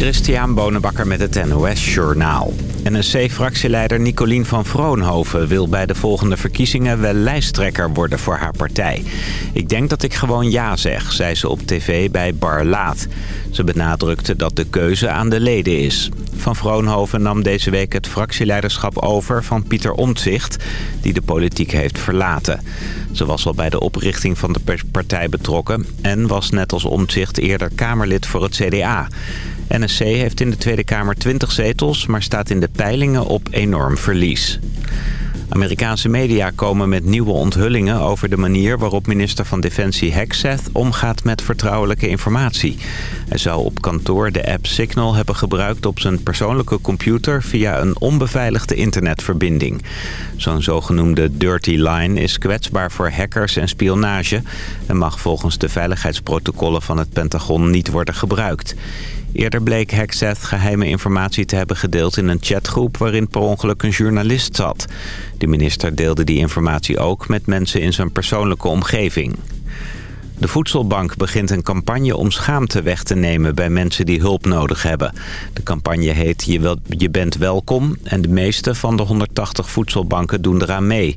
Christian Bonenbakker met het NOS Journaal. NSC-fractieleider Nicolien van Vroonhoven wil bij de volgende verkiezingen wel lijsttrekker worden voor haar partij. Ik denk dat ik gewoon ja zeg, zei ze op tv bij Bar Laat. Ze benadrukte dat de keuze aan de leden is. Van Vroonhoven nam deze week het fractieleiderschap over van Pieter Omtzigt, die de politiek heeft verlaten. Ze was al bij de oprichting van de partij betrokken en was net als Omtzigt eerder Kamerlid voor het CDA. NSC heeft in de Tweede Kamer 20 zetels, maar staat in de peilingen op enorm verlies. Amerikaanse media komen met nieuwe onthullingen over de manier waarop minister van Defensie Hexeth omgaat met vertrouwelijke informatie. Hij zou op kantoor de app Signal hebben gebruikt op zijn persoonlijke computer via een onbeveiligde internetverbinding. Zo'n zogenoemde dirty line is kwetsbaar voor hackers en spionage en mag volgens de veiligheidsprotocollen van het Pentagon niet worden gebruikt. Eerder bleek Hexeth geheime informatie te hebben gedeeld in een chatgroep waarin per ongeluk een journalist zat. De minister deelde die informatie ook met mensen in zijn persoonlijke omgeving. De Voedselbank begint een campagne om schaamte weg te nemen bij mensen die hulp nodig hebben. De campagne heet Je, je bent welkom en de meeste van de 180 voedselbanken doen eraan mee.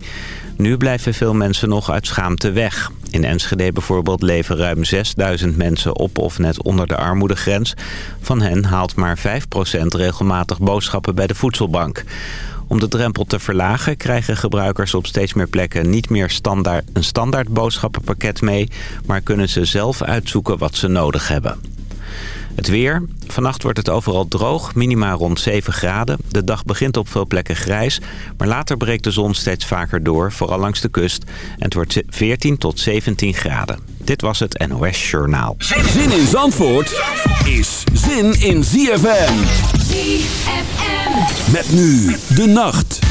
Nu blijven veel mensen nog uit schaamte weg. In Enschede bijvoorbeeld leven ruim 6000 mensen op of net onder de armoedegrens. Van hen haalt maar 5% regelmatig boodschappen bij de voedselbank. Om de drempel te verlagen krijgen gebruikers op steeds meer plekken niet meer standaard, een standaard boodschappenpakket mee... maar kunnen ze zelf uitzoeken wat ze nodig hebben. Het weer. Vannacht wordt het overal droog, minima rond 7 graden. De dag begint op veel plekken grijs, maar later breekt de zon steeds vaker door, vooral langs de kust. En het wordt 14 tot 17 graden. Dit was het NOS Journaal. Zin in Zandvoort is zin in ZFM. ZFM. Met nu de nacht.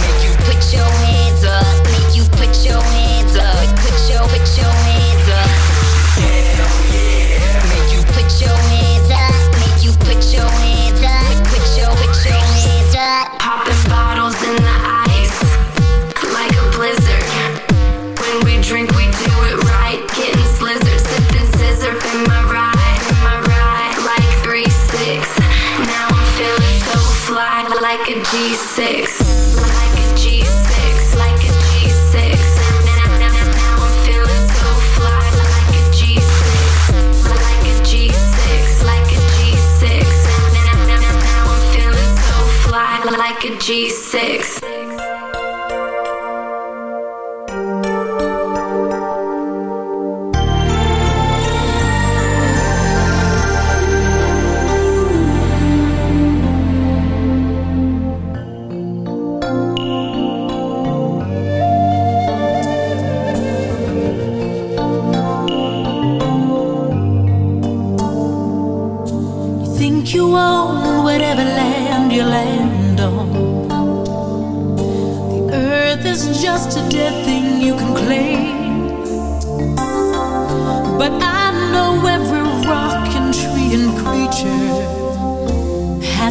Make you put your hands up. Make you put your hands up. Put your, put your six.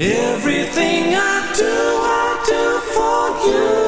Everything I do, I do for you.